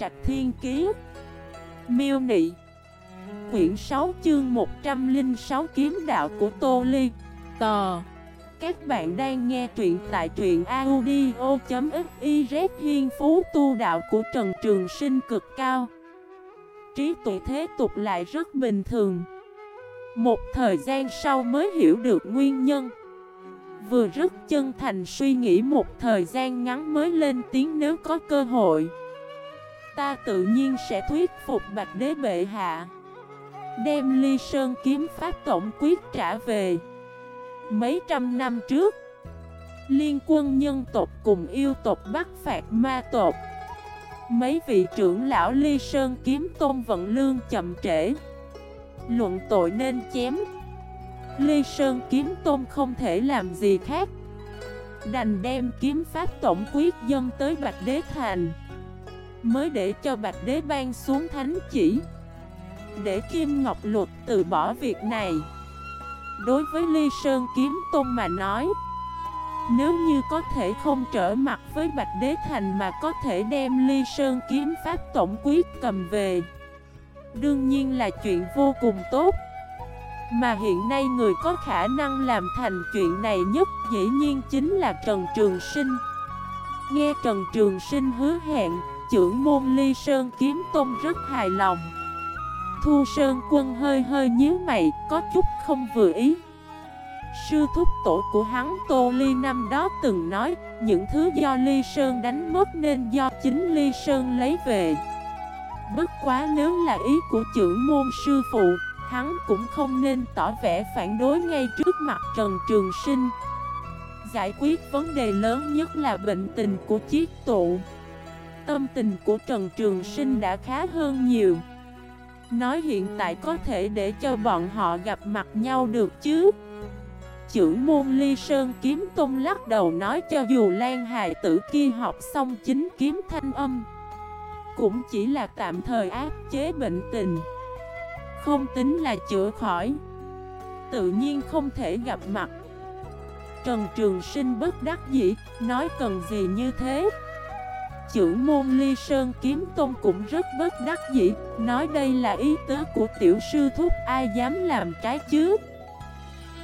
Trạch Thiên Kiế Miêu Nị. Quyển 6 chương 106 Kiếm Đạo của Tô Ly. Tò. Các bạn đang nghe truyện tại truyện audio.xyz Hiên Phú Tu Đạo của Trần Trường Sinh cực cao. Trí tuệ thế tục lại rất bình thường. Một thời gian sau mới hiểu được nguyên nhân. Vừa rất chân thành suy nghĩ một thời gian ngắn mới lên tiếng nếu có cơ hội. Ta tự nhiên sẽ thuyết phục Bạch Đế Bệ Hạ. Đem ly sơn kiếm pháp tổng quyết trả về. Mấy trăm năm trước, Liên quân nhân tộc cùng yêu tộc bắt phạt ma tộc. Mấy vị trưởng lão ly sơn kiếm tôn vận lương chậm trễ. Luận tội nên chém. Ly Sơn kiếm tôn không thể làm gì khác. Đành đem kiếm pháp tổng quyết dân tới Bạch Đế Thành. Mới để cho Bạch Đế ban xuống thánh chỉ. Để Kim Ngọc Luật từ bỏ việc này. Đối với Ly Sơn kiếm tôn mà nói Nếu như có thể không trở mặt với Bạch Đế Thành mà có thể đem Ly Sơn kiếm pháp tổng quyết cầm về Đương nhiên là chuyện vô cùng tốt. Mà hiện nay người có khả năng làm thành chuyện này nhất dĩ nhiên chính là Trần Trường Sinh. Nghe Trần Trường Sinh hứa hẹn, trưởng môn ly sơn kiếm tôn rất hài lòng. Thu Sơn quân hơi hơi nhíu mày, có chút không vừa ý. Sư thúc tổ của hắn Tô Ly năm đó từng nói Những thứ do Ly Sơn đánh mất nên do chính Ly Sơn lấy về. Bất quá nếu là ý của trưởng môn sư phụ Hắn cũng không nên tỏ vẻ phản đối ngay trước mặt Trần Trường Sinh. Giải quyết vấn đề lớn nhất là bệnh tình của chiếc tụ. Tâm tình của Trần Trường Sinh đã khá hơn nhiều. Nói hiện tại có thể để cho bọn họ gặp mặt nhau được chứ? Chưởng môn ly sơn kiếm tung lắc đầu nói cho dù Lan hài tử kia học xong chính kiếm thanh âm, Cũng chỉ là tạm thời áp chế bệnh tình. Không tính là chữa khỏi, Tự nhiên không thể gặp mặt. Trần Trường Sinh bất đắc dĩ, Nói cần gì như thế? Chưởng môn ly sơn kiếm tôn cũng rất bất đắc dĩ, Nói đây là ý tứ của tiểu sư thúc, Ai dám làm trái chứ?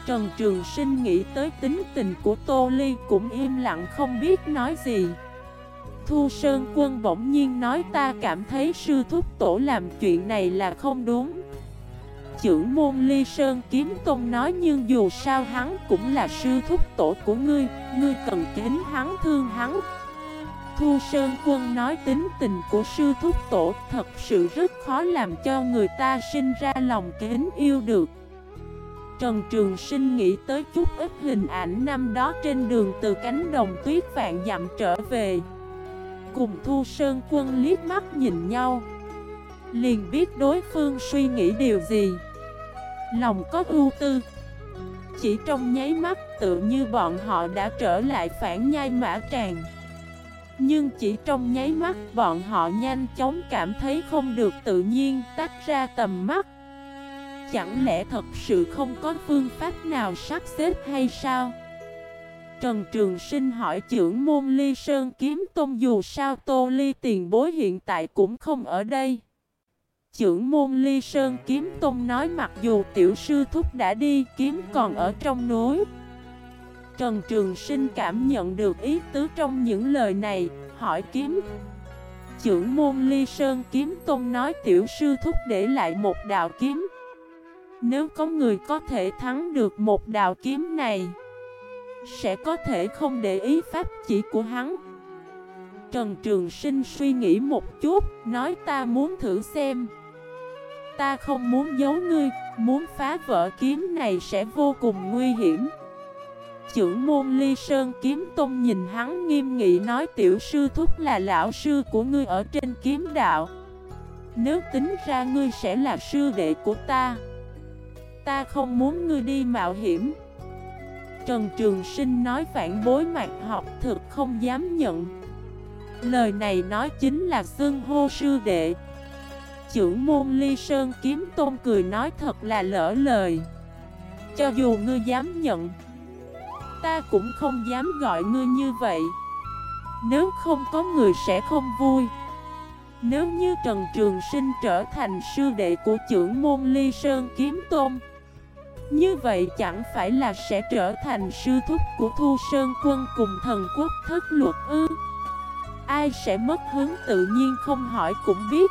Trần Trường Sinh nghĩ tới tính tình của Tô Ly Cũng im lặng không biết nói gì. Thu Sơn Quân bỗng nhiên nói, ta cảm thấy sư thúc tổ làm chuyện này là không đúng. Chữ môn ly sơn kiếm tôn nói, Nhưng dù sao hắn cũng là sư thúc tổ của ngươi Ngươi cần kính hắn, thương hắn Thu Sơn Quân nói tính tình của sư thúc tổ thật sự rất khó làm cho người ta sinh ra lòng kính yêu được. Trần Trường Sinh nghĩ tới chút ít hình ảnh năm đó trên đường từ cánh đồng tuyết vạn dặm trở về. Cùng Thu Sơn Quân liếc mắt nhìn nhau, Liền biết đối phương suy nghĩ điều gì. Lòng có ưu tư, Chỉ trong nháy mắt tự như bọn họ đã trở lại phản nhai mã tràng. Nhưng chỉ trong nháy mắt, bọn họ nhanh chóng cảm thấy không được tự nhiên tách ra tầm mắt. Chẳng lẽ thật sự không có phương pháp nào sắp xếp hay sao? Trần Trường Sinh hỏi trưởng môn ly sơn kiếm tôn dù sao tô ly tiền bối hiện tại cũng không ở đây. Trưởng môn ly sơn kiếm tôn nói mặc dù tiểu sư thúc đã đi, kiếm còn ở trong núi. Trần Trường Sinh cảm nhận được ý tứ trong những lời này, hỏi kiếm. Chưởng môn ly sơn kiếm tôn nói tiểu sư thúc để lại một đạo kiếm. Nếu có người có thể thắng được một đạo kiếm này Sẽ có thể không để ý pháp chỉ của hắn. Trần Trường Sinh suy nghĩ một chút, nói ta muốn thử xem. Ta không muốn giấu ngươi, muốn phá vỡ kiếm này sẽ vô cùng nguy hiểm. Chưởng môn ly sơn kiếm tôn nhìn hắn nghiêm nghị nói, tiểu sư thúc là lão sư của ngươi ở trên kiếm đạo. Nếu tính ra ngươi sẽ là sư đệ của ta Ta không muốn ngươi đi mạo hiểm. Trần Trường Sinh nói, phản bối mặt học thực không dám nhận. Lời này nói chính là xưng hô sư đệ. Trưởng môn ly sơn kiếm tôn cười nói, thật là lỡ lời. Cho dù ngươi dám nhận Ta cũng không dám gọi ngươi như vậy. Nếu không có người sẽ không vui. Nếu như Trần Trường Sinh trở thành sư đệ của trưởng môn Ly Sơn Kiếm Tôn, Như vậy chẳng phải là sẽ trở thành sư thúc của Thu Sơn Quân cùng thần quốc thất luật ư? Ai sẽ mất hướng tự nhiên không hỏi cũng biết.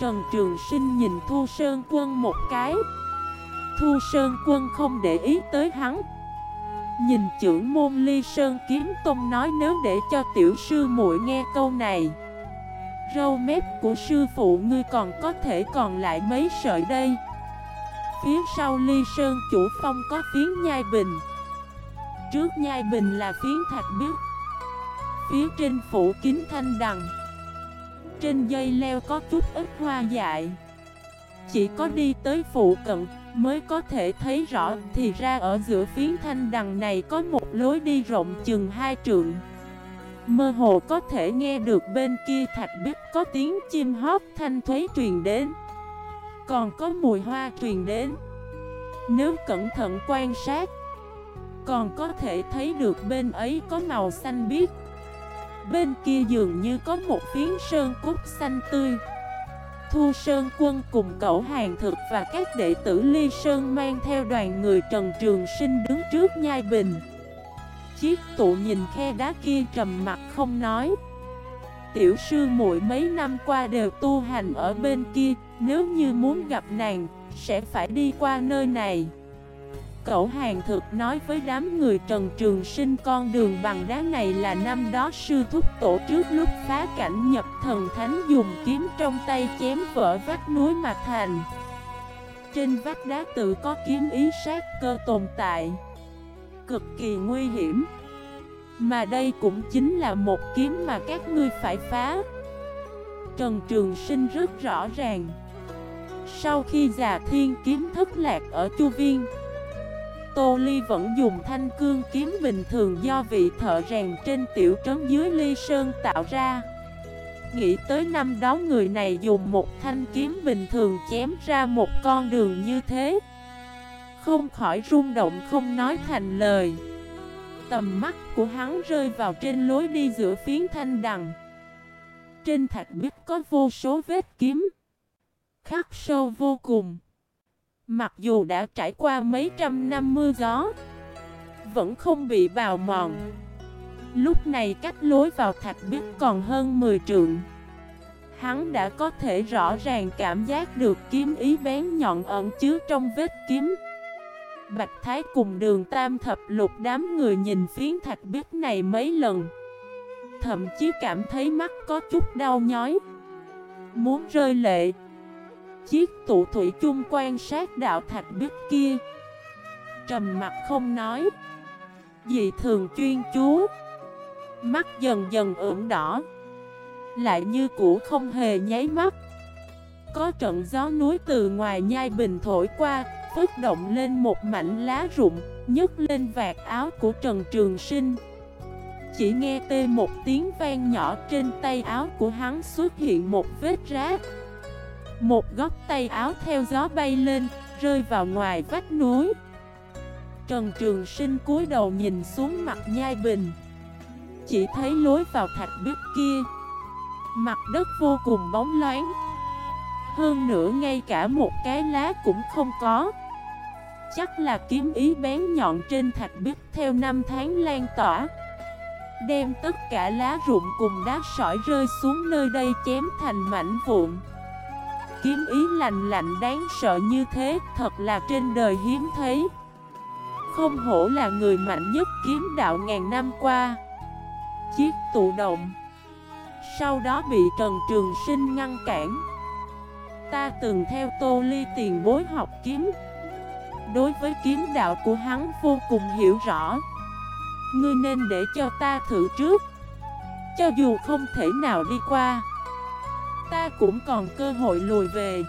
Trần Trường Sinh nhìn Thu Sơn Quân một cái. Thu Sơn Quân không để ý tới hắn. Nhìn trưởng môn Ly Sơn Kiếm Tông nói nếu để cho tiểu sư muội nghe câu này. Râu mép của sư phụ ngươi còn có thể còn lại mấy sợi đây? Phía sau Ly Sơn chủ phong có phiến nhai bình. Trước nhai bình là phiến thạch biếc Phía trên phủ kính thanh đằng. Trên dây leo có chút ít hoa dại. Chỉ có đi tới phụ cận mới có thể thấy rõ. Thì ra ở giữa phiến thanh đằng này có một lối đi rộng chừng hai trượng. Mơ hồ có thể nghe được bên kia thạch bích có tiếng chim hót thanh thuế truyền đến. Còn có mùi hoa truyền đến. Nếu cẩn thận quan sát, Còn có thể thấy được bên ấy có màu xanh biếc. Bên kia dường như có một phiến sơn cúc xanh tươi. Thu Sơn quân cùng cậu hàng thực và các đệ tử Ly Sơn mang theo đoàn người Trần Trường Sinh đứng trước nhai bình. Chiếc tụ nhìn khe đá kia trầm mặt không nói. Tiểu sư muội mấy năm qua đều tu hành ở bên kia Nếu như muốn gặp nàng, sẽ phải đi qua nơi này. Cẩu hàng thực nói với đám người Trần Trường Sinh con đường bằng đá này là năm đó sư thúc tổ trước lúc phá cảnh nhập thần thánh dùng kiếm trong tay chém vỡ vách núi mà thành. Trên vách đá tự có kiếm ý sát cơ tồn tại, cực kỳ nguy hiểm. Mà đây cũng chính là một kiếm mà các ngươi phải phá. Trần Trường Sinh rất rõ ràng. Sau khi già thiên kiếm thất lạc ở Chu Viên Tô Ly vẫn dùng thanh cương kiếm bình thường do vị thợ rèn trên tiểu trấn dưới ly sơn tạo ra. Nghĩ tới năm đó người này dùng một thanh kiếm bình thường chém ra một con đường như thế. Không khỏi rung động không nói thành lời. Tầm mắt của hắn rơi vào trên lối đi giữa phiến thanh đằng. Trên thạch bích có vô số vết kiếm. Khắc sâu vô cùng. Mặc dù đã trải qua mấy trăm năm mưa gió, Vẫn không bị bào mòn. Lúc này cách lối vào thạch biết còn hơn 10 trượng. Hắn đã có thể rõ ràng cảm giác được kiếm ý bén nhọn ẩn chứa trong vết kiếm. Bạch Thái cùng đường tam thập lục đám người nhìn phiến thạch biết này mấy lần, Thậm chí cảm thấy mắt có chút đau nhói. Muốn rơi lệ chiếc tụ thủy chung quan sát đạo thạch biết kia. Trầm mặt không nói. Dị thường chuyên chú. Mắt dần dần ửng đỏ. Lại như cũ không hề nháy mắt. Có trận gió núi từ ngoài nhai bình thổi qua Phất động lên một mảnh lá rụng, nhấc lên vạt áo của Trần Trường Sinh. Chỉ nghe tê một tiếng vang nhỏ trên tay áo của hắn xuất hiện một vết rác một góc tay áo theo gió bay lên, rơi vào ngoài vách núi. Trần Trường Sinh cúi đầu nhìn xuống mặt nhai bình. Chỉ thấy lối vào thạch bếp kia. Mặt đất vô cùng bóng loáng. Hơn nữa ngay cả một cái lá cũng không có. Chắc là kiếm ý bén nhọn trên thạch bếp theo năm tháng lan tỏa. Đem tất cả lá rụng cùng đá sỏi rơi xuống nơi đây chém thành mảnh vụn kiếm ý lạnh lạnh đáng sợ như thế, Thật là trên đời hiếm thấy. Không hổ là người mạnh nhất kiếm đạo ngàn năm qua. Chiếc tụ động, Sau đó bị Trần Trường Sinh ngăn cản. Ta từng theo Tô Ly tiền bối học kiếm. Đối với kiếm đạo của hắn vô cùng hiểu rõ. Ngươi nên để cho ta thử trước. Cho dù không thể nào đi qua Ta cũng còn cơ hội lùi về.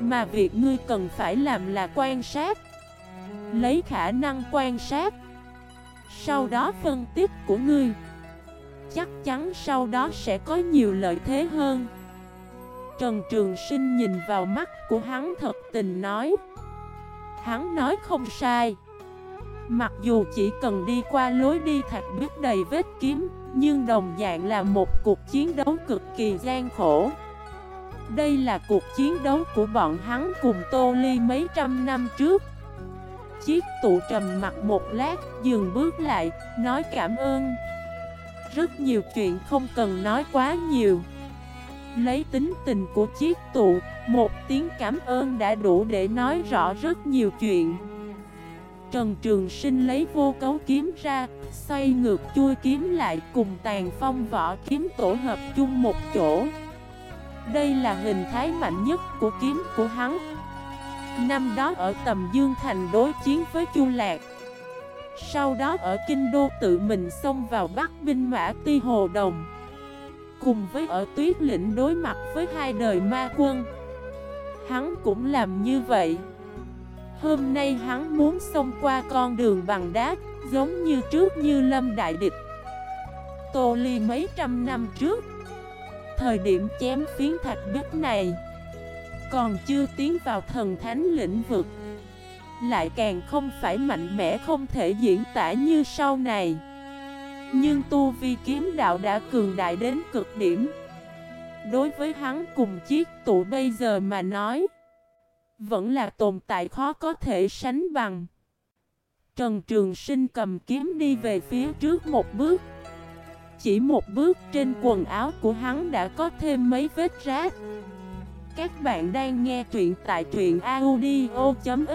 Mà việc ngươi cần phải làm là quan sát, Lấy khả năng quan sát. Sau đó phân tích của ngươi, Chắc chắn sau đó sẽ có nhiều lợi thế hơn. Trần Trường Sinh nhìn vào mắt của hắn thật tình nói, Hắn nói không sai. Mặc dù chỉ cần đi qua lối đi thạch biết đầy vết kiếm nhưng đồng dạng là một cuộc chiến đấu cực kỳ gian khổ. Đây là cuộc chiến đấu của bọn hắn cùng Tô Ly mấy trăm năm trước. Chiếc tụ trầm mặt một lát, dừng bước lại, nói cảm ơn. Rất nhiều chuyện không cần nói quá nhiều. Lấy tính tình của chiếc tụ, một tiếng cảm ơn đã đủ để nói rõ rất nhiều chuyện. Trần Trường Sinh lấy vô cấu kiếm ra, xoay ngược chui kiếm lại cùng tàn phong võ kiếm tổ hợp chung một chỗ. Đây là hình thái mạnh nhất của kiếm của hắn. Năm đó ở tầm Dương Thành đối chiến với Chu Lạc. Sau đó ở Kinh Đô tự mình xông vào Bắc binh mã Ti Hồ Đồng. Cùng với ở Tuyết Lĩnh đối mặt với hai đời ma quân. Hắn cũng làm như vậy. Hôm nay hắn muốn xông qua con đường bằng đá, giống như trước như lâm đại địch. Tô Ly mấy trăm năm trước, thời điểm chém phiến thạch bích này, còn chưa tiến vào thần thánh lĩnh vực. Lại càng không phải mạnh mẽ không thể diễn tả như sau này. Nhưng tu vi kiếm đạo đã cường đại đến cực điểm. Đối với hắn cùng chiếc tụ bây giờ mà nói vẫn là tồn tại khó có thể sánh bằng. Trần Trường Sinh cầm kiếm đi về phía trước một bước. Chỉ một bước trên quần áo của hắn đã có thêm mấy vết rác. Các bạn đang nghe truyện tại truyện audio.fif